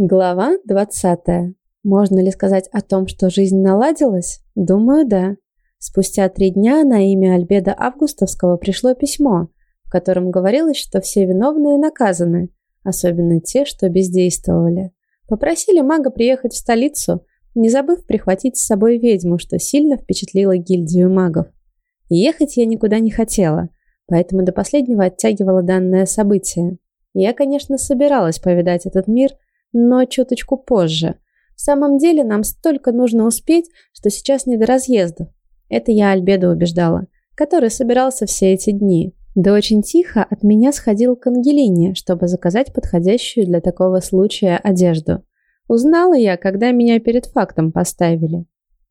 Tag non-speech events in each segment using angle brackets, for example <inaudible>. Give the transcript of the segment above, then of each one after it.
Глава 20. Можно ли сказать о том, что жизнь наладилась? Думаю, да. Спустя три дня на имя Альбеда Августовского пришло письмо, в котором говорилось, что все виновные наказаны, особенно те, что бездействовали. Попросили мага приехать в столицу, не забыв прихватить с собой ведьму, что сильно впечатлило гильдию магов. ехать я никуда не хотела, поэтому до последнего оттягивала данное событие. Я, конечно, собиралась повидать этот мир – но чуточку позже. В самом деле нам столько нужно успеть, что сейчас не до разъездов. Это я Альбеда убеждала, который собирался все эти дни. Да очень тихо от меня сходил к Ангелине, чтобы заказать подходящую для такого случая одежду. Узнала я, когда меня перед фактом поставили.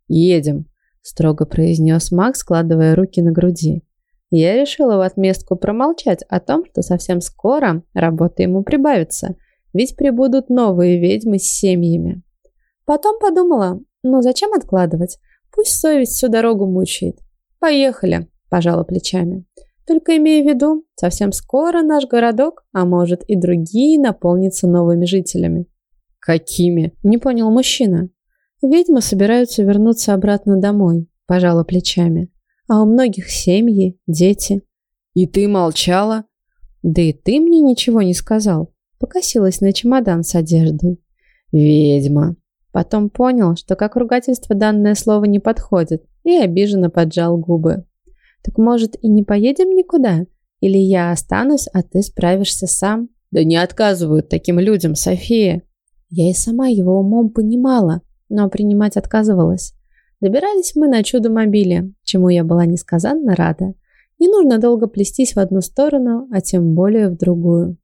«Едем», – строго произнес Макс, складывая руки на груди. Я решила в отместку промолчать о том, что совсем скоро работа ему прибавится – ведь прибудут новые ведьмы с семьями. Потом подумала, ну зачем откладывать? Пусть совесть всю дорогу мучает. Поехали, пожала плечами. Только имея в виду, совсем скоро наш городок, а может и другие, наполнится новыми жителями. Какими? Не понял мужчина. Ведьмы собираются вернуться обратно домой, пожала плечами. А у многих семьи, дети. И ты молчала? Да и ты мне ничего не сказал. Покосилась на чемодан с одеждой. «Ведьма!» Потом понял, что как ругательство данное слово не подходит, и обиженно поджал губы. «Так, может, и не поедем никуда? Или я останусь, а ты справишься сам?» «Да не отказывают таким людям, София!» Я и сама его умом понимала, но принимать отказывалась. Добирались мы на чудо-мобиле, чему я была несказанно рада. Не нужно долго плестись в одну сторону, а тем более в другую.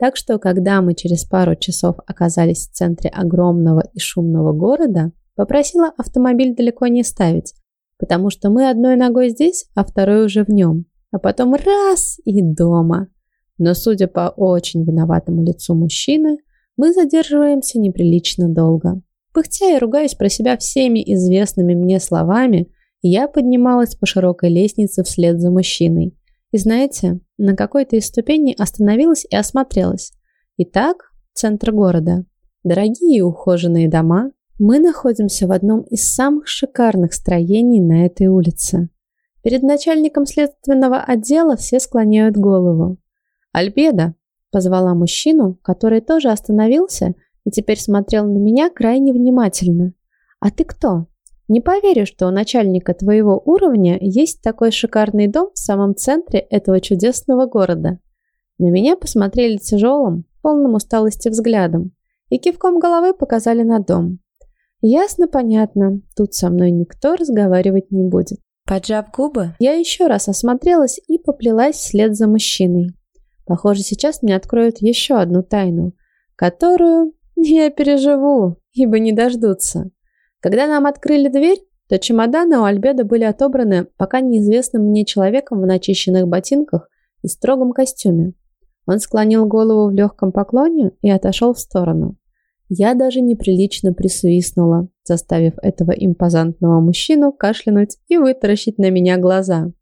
Так что, когда мы через пару часов оказались в центре огромного и шумного города, попросила автомобиль далеко не ставить, потому что мы одной ногой здесь, а второй уже в нем. А потом раз и дома. Но, судя по очень виноватому лицу мужчины, мы задерживаемся неприлично долго. Пыхтя и ругаясь про себя всеми известными мне словами, я поднималась по широкой лестнице вслед за мужчиной. И знаете, на какой-то из ступеней остановилась и осмотрелась. Итак, центр города. Дорогие ухоженные дома. Мы находимся в одном из самых шикарных строений на этой улице. Перед начальником следственного отдела все склоняют голову. «Альбеда!» – позвала мужчину, который тоже остановился и теперь смотрел на меня крайне внимательно. «А ты кто?» Не поверю, что у начальника твоего уровня есть такой шикарный дом в самом центре этого чудесного города. На меня посмотрели тяжелым, полным усталости взглядом и кивком головы показали на дом. Ясно, понятно, тут со мной никто разговаривать не будет. Поджав губы, я еще раз осмотрелась и поплелась вслед за мужчиной. Похоже, сейчас мне откроют еще одну тайну, которую <laughs> я переживу, ибо не дождутся. Когда нам открыли дверь, то чемоданы у Альбеда были отобраны пока неизвестным мне человеком в начищенных ботинках и строгом костюме. Он склонил голову в легком поклоне и отошел в сторону. Я даже неприлично присвистнула, заставив этого импозантного мужчину кашлянуть и вытаращить на меня глаза.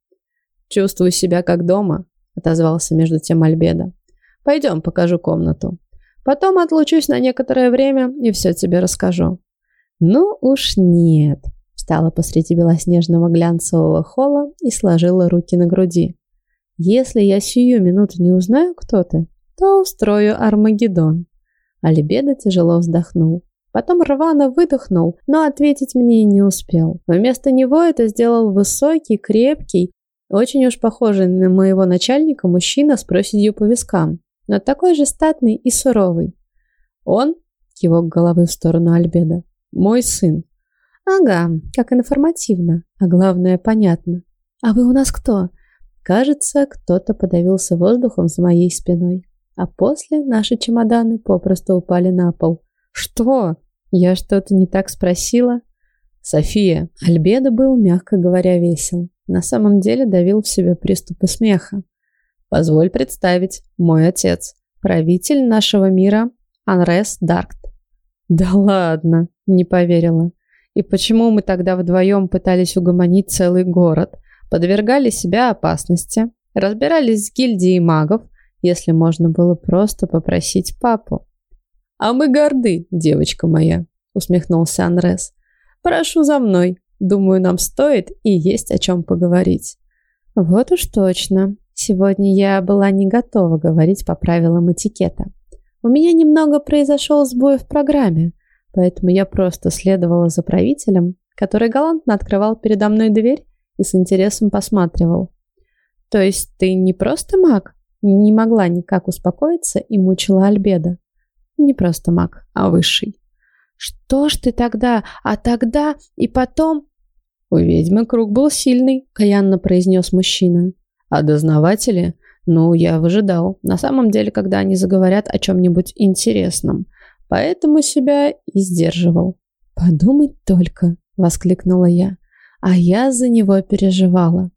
«Чувствую себя как дома», — отозвался между тем Альбеда. «Пойдем, покажу комнату. Потом отлучусь на некоторое время и все тебе расскажу. «Ну уж нет», – встала посреди белоснежного глянцевого холла и сложила руки на груди. «Если я сию минуту не узнаю, кто ты, то устрою Армагеддон». Алибеда тяжело вздохнул. Потом рвано выдохнул, но ответить мне не успел. Вместо него это сделал высокий, крепкий, очень уж похожий на моего начальника мужчина с проседью по вискам, но такой же статный и суровый. Он, его головы в сторону Альбеда, мой сын. Ага, как информативно, а главное понятно. А вы у нас кто? Кажется, кто-то подавился воздухом за моей спиной. А после наши чемоданы попросту упали на пол. Что? Я что-то не так спросила? София, Альбедо был, мягко говоря, весел. На самом деле давил в себе приступы смеха. Позволь представить, мой отец, правитель нашего мира Анрес Даркт. Да ладно, не поверила. И почему мы тогда вдвоем пытались угомонить целый город, подвергали себя опасности, разбирались с гильдией магов, если можно было просто попросить папу? А мы горды, девочка моя, усмехнулся Анрес. Прошу за мной. Думаю, нам стоит и есть о чем поговорить. Вот уж точно. Сегодня я была не готова говорить по правилам этикета. У меня немного произошел сбой в программе, поэтому я просто следовала за правителем, который галантно открывал передо мной дверь и с интересом посматривал. То есть ты не просто маг? Не могла никак успокоиться и мучила Альбеда. Не просто маг, а высший. Что ж ты тогда, а тогда и потом... У ведьмы круг был сильный, каянно произнес мужчина. А дознаватели? Ну, я выжидал. На самом деле, когда они заговорят о чем-нибудь интересном. Поэтому себя и сдерживал. Подумать только, воскликнула я. А я за него переживала.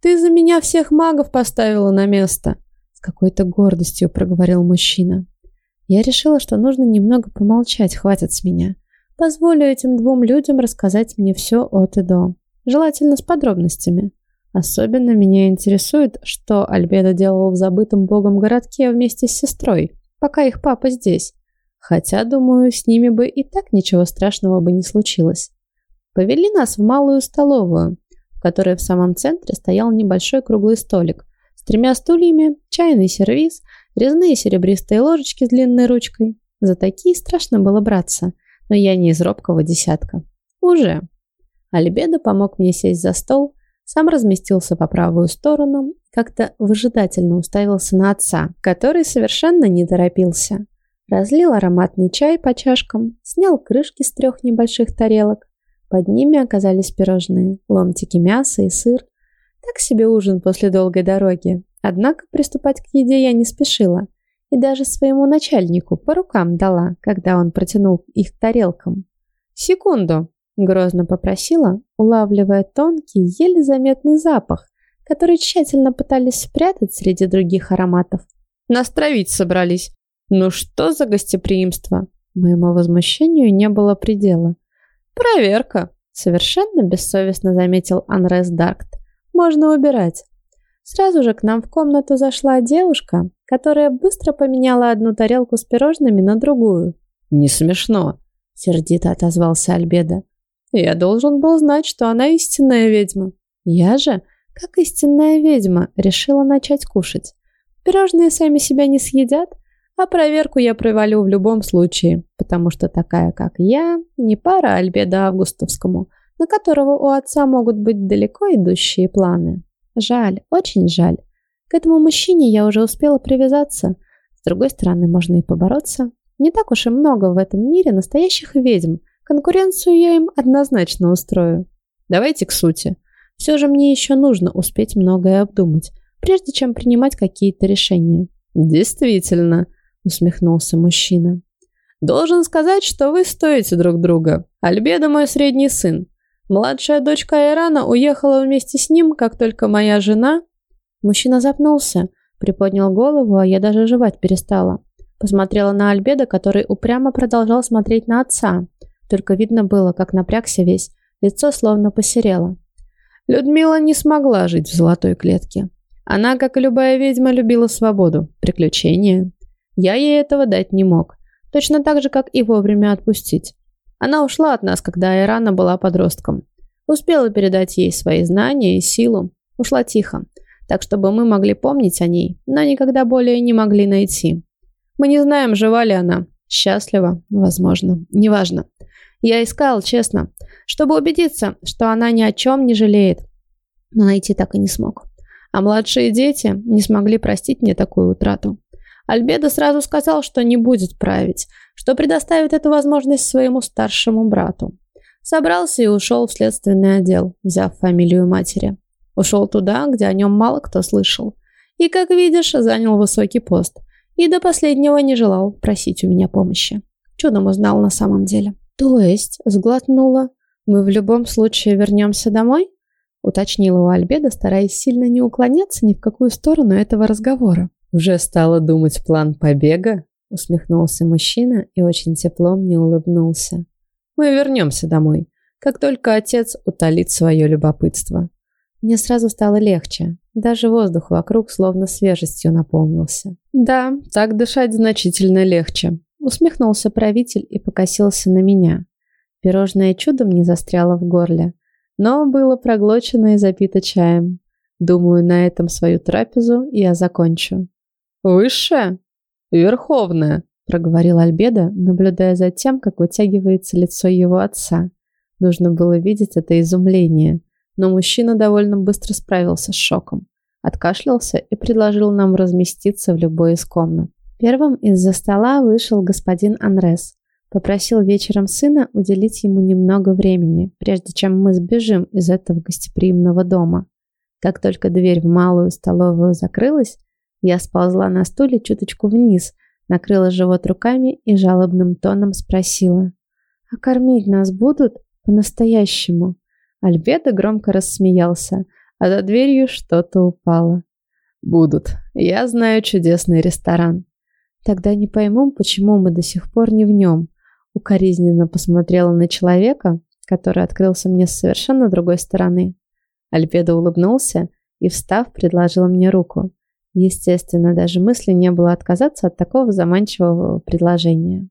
Ты за меня всех магов поставила на место, с какой-то гордостью проговорил мужчина. Я решила, что нужно немного помолчать, хватит с меня. Позволю этим двум людям рассказать мне все от и до. Желательно с подробностями. Особенно меня интересует, что Альбедо делал в забытом богом городке вместе с сестрой, пока их папа здесь. Хотя, думаю, с ними бы и так ничего страшного бы не случилось. Повели нас в малую столовую, в которой в самом центре стоял небольшой круглый столик с тремя стульями, чайный сервиз, резные серебристые ложечки с длинной ручкой. За такие страшно было браться, но я не из робкого десятка. Уже. Альбедо помог мне сесть за стол, сам разместился по правую сторону, как-то выжидательно уставился на отца, который совершенно не торопился. Разлил ароматный чай по чашкам, снял крышки с трех небольших тарелок. Под ними оказались пирожные, ломтики мяса и сыр. Так себе ужин после долгой дороги. Однако приступать к еде я не спешила. И даже своему начальнику по рукам дала, когда он протянул их к тарелкам. «Секунду!» Грозно попросила, улавливая тонкий, еле заметный запах, который тщательно пытались спрятать среди других ароматов. Нас травить собрались. Ну что за гостеприимство? Моему возмущению не было предела. Проверка, совершенно бессовестно заметил Анрес Даркт. Можно убирать. Сразу же к нам в комнату зашла девушка, которая быстро поменяла одну тарелку с пирожными на другую. «Не смешно», — сердито отозвался Альбеда. Я должен был знать, что она истинная ведьма. Я же, как истинная ведьма, решила начать кушать. Пирожные сами себя не съедят, а проверку я провалю в любом случае, потому что такая, как я, не пара Альбеда Августовскому, на которого у отца могут быть далеко идущие планы. Жаль, очень жаль. К этому мужчине я уже успела привязаться. С другой стороны, можно и побороться. Не так уж и много в этом мире настоящих ведьм, Конкуренцию я им однозначно устрою. Давайте к сути. Все же мне еще нужно успеть многое обдумать, прежде чем принимать какие-то решения. Действительно, усмехнулся мужчина. Должен сказать, что вы стоите друг друга. Альбеда мой средний сын. Младшая дочка Айрана уехала вместе с ним, как только моя жена... Мужчина запнулся, приподнял голову, а я даже жевать перестала. Посмотрела на Альбеда, который упрямо продолжал смотреть на отца. Только видно было, как напрягся весь, лицо словно посерело. Людмила не смогла жить в золотой клетке. Она, как и любая ведьма, любила свободу, приключения. Я ей этого дать не мог. Точно так же, как и вовремя отпустить. Она ушла от нас, когда Айрана была подростком. Успела передать ей свои знания и силу. Ушла тихо, так чтобы мы могли помнить о ней, но никогда более не могли найти. Мы не знаем, жива ли она. Счастлива, возможно, неважно. Я искал, честно, чтобы убедиться, что она ни о чем не жалеет. Но найти так и не смог. А младшие дети не смогли простить мне такую утрату. Альбедо сразу сказал, что не будет править, что предоставит эту возможность своему старшему брату. Собрался и ушел в следственный отдел, взяв фамилию матери. Ушел туда, где о нем мало кто слышал. И, как видишь, занял высокий пост. И до последнего не желал просить у меня помощи. Чудом узнал на самом деле. «То есть?» – сглотнула. «Мы в любом случае вернемся домой?» – уточнила у Альбеда, стараясь сильно не уклоняться ни в какую сторону этого разговора. «Уже стала думать план побега?» – усмехнулся мужчина и очень тепло мне улыбнулся. «Мы вернемся домой, как только отец утолит свое любопытство». Мне сразу стало легче. Даже воздух вокруг словно свежестью наполнился. «Да, так дышать значительно легче», Усмехнулся правитель и покосился на меня. Пирожное чудом не застряло в горле, но было проглочено и запито чаем. Думаю, на этом свою трапезу я закончу. «Высшая? Верховная», — проговорил Альбедо, наблюдая за тем, как вытягивается лицо его отца. Нужно было видеть это изумление, но мужчина довольно быстро справился с шоком. Откашлялся и предложил нам разместиться в любой из комнат. Первым из-за стола вышел господин Анрес. Попросил вечером сына уделить ему немного времени, прежде чем мы сбежим из этого гостеприимного дома. Как только дверь в малую столовую закрылась, я сползла на стуле чуточку вниз, накрыла живот руками и жалобным тоном спросила. «А кормить нас будут по-настоящему?» Альбедо громко рассмеялся, а за дверью что-то упало. «Будут. Я знаю чудесный ресторан». Тогда не пойму, почему мы до сих пор не в нем. Укоризненно посмотрела на человека, который открылся мне с совершенно другой стороны. Альбедо улыбнулся и, встав, предложил мне руку. Естественно, даже мысли не было отказаться от такого заманчивого предложения.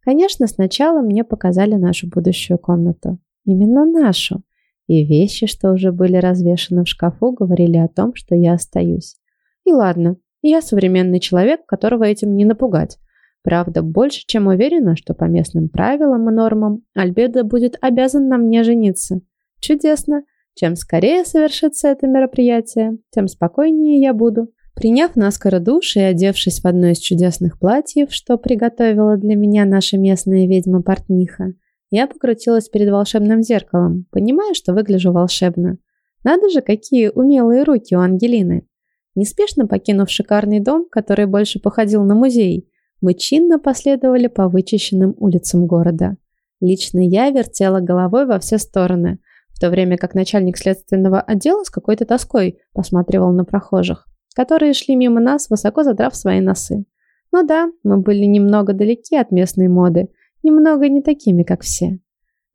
Конечно, сначала мне показали нашу будущую комнату. Именно нашу. И вещи, что уже были развешаны в шкафу, говорили о том, что я остаюсь. И ладно, я современный человек, которого этим не напугать. Правда, больше чем уверена, что по местным правилам и нормам Альбедо будет обязан на мне жениться. Чудесно. Чем скорее совершится это мероприятие, тем спокойнее я буду. Приняв наскоро душ и одевшись в одно из чудесных платьев, что приготовила для меня наша местная ведьма-портниха, я покрутилась перед волшебным зеркалом, понимая, что выгляжу волшебно. Надо же, какие умелые руки у Ангелины. Неспешно покинув шикарный дом, который больше походил на музей, мы чинно последовали по вычищенным улицам города. Лично я вертела головой во все стороны, в то время как начальник следственного отдела с какой-то тоской посматривал на прохожих, которые шли мимо нас, высоко задрав свои носы. Ну да, мы были немного далеки от местной моды, немного не такими, как все.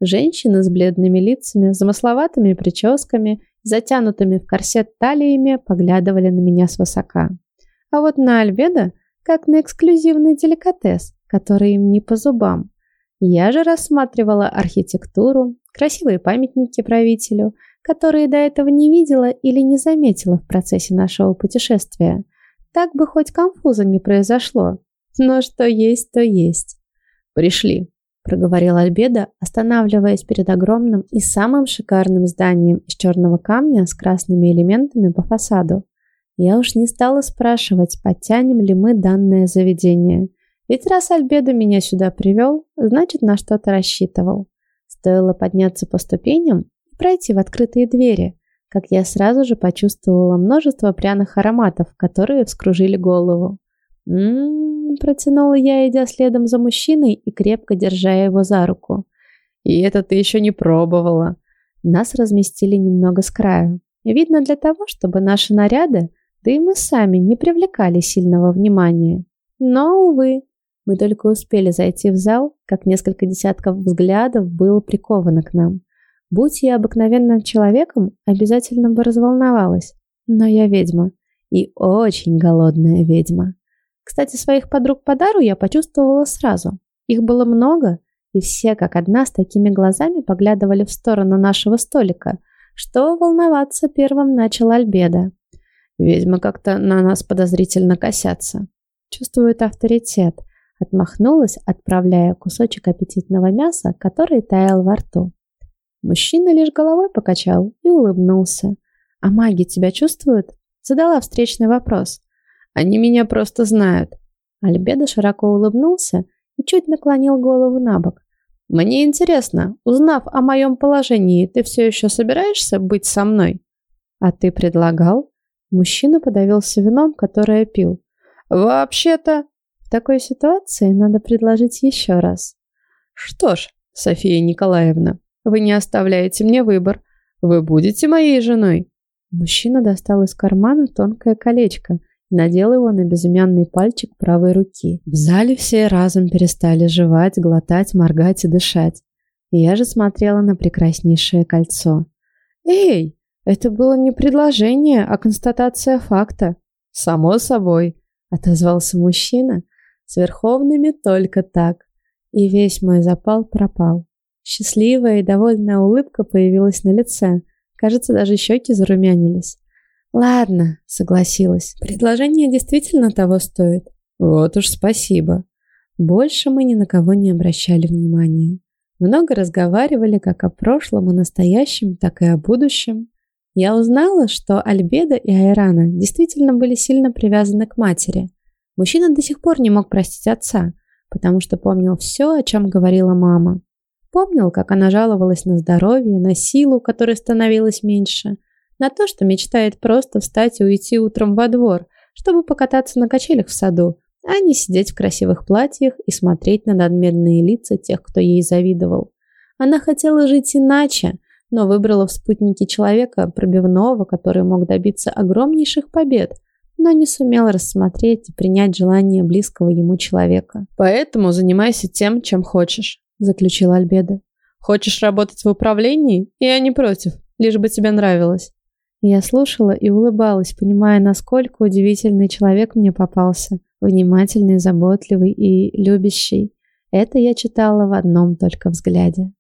Женщины с бледными лицами, замысловатыми прическами затянутыми в корсет талиями, поглядывали на меня свысока. А вот на Альведа, как на эксклюзивный деликатес, который им не по зубам. Я же рассматривала архитектуру, красивые памятники правителю, которые до этого не видела или не заметила в процессе нашего путешествия. Так бы хоть конфуза не произошло. Но что есть, то есть. Пришли проговорил Альбедо, останавливаясь перед огромным и самым шикарным зданием из черного камня с красными элементами по фасаду. Я уж не стала спрашивать, подтянем ли мы данное заведение. Ведь раз Альбедо меня сюда привел, значит на что-то рассчитывал. Стоило подняться по ступеням пройти в открытые двери, как я сразу же почувствовала множество пряных ароматов, которые вскружили голову. «М-м-м», протянула я, идя следом за мужчиной и крепко держа его за руку. «И это ты еще не пробовала». Нас разместили немного с краю. Видно для того, чтобы наши наряды, да и мы сами, не привлекали сильного внимания. Но, увы, мы только успели зайти в зал, как несколько десятков взглядов было приковано к нам. Будь я обыкновенным человеком, обязательно бы разволновалась. Но я ведьма. И очень голодная ведьма. Кстати, своих подруг по дару я почувствовала сразу. Их было много, и все как одна с такими глазами поглядывали в сторону нашего столика, что волноваться первым начал Альбеда. Ведьмы как-то на нас подозрительно косятся. Чувствует авторитет. Отмахнулась, отправляя кусочек аппетитного мяса, который таял во рту. Мужчина лишь головой покачал и улыбнулся. «А маги тебя чувствуют?» Задала встречный вопрос. Они меня просто знают. Альбедо широко улыбнулся и чуть наклонил голову на бок. Мне интересно, узнав о моем положении, ты все еще собираешься быть со мной? А ты предлагал? Мужчина подавился вином, которое пил. Вообще-то, в такой ситуации надо предложить еще раз. Что ж, София Николаевна, вы не оставляете мне выбор. Вы будете моей женой. Мужчина достал из кармана тонкое колечко, надел его на безымянный пальчик правой руки. В зале все разом перестали жевать, глотать, моргать и дышать. И я же смотрела на прекраснейшее кольцо. «Эй, это было не предложение, а констатация факта». «Само собой», — отозвался мужчина. С Верховными только так. И весь мой запал пропал. Счастливая и довольная улыбка появилась на лице. Кажется, даже щеки зарумянились. «Ладно», — согласилась. «Предложение действительно того стоит». «Вот уж спасибо». Больше мы ни на кого не обращали внимания. Много разговаривали как о прошлом и настоящем, так и о будущем. Я узнала, что Альбеда и Айрана действительно были сильно привязаны к матери. Мужчина до сих пор не мог простить отца, потому что помнил все, о чем говорила мама. Помнил, как она жаловалась на здоровье, на силу, которая становилась меньше, на то, что мечтает просто встать и уйти утром во двор, чтобы покататься на качелях в саду, а не сидеть в красивых платьях и смотреть на надменные лица тех, кто ей завидовал. Она хотела жить иначе, но выбрала в спутнике человека пробивного, который мог добиться огромнейших побед, но не сумел рассмотреть и принять желание близкого ему человека. «Поэтому занимайся тем, чем хочешь», – заключил Альбеда. «Хочешь работать в управлении? Я не против, лишь бы тебе нравилось». Я слушала и улыбалась, понимая, насколько удивительный человек мне попался. Внимательный, заботливый и любящий. Это я читала в одном только взгляде.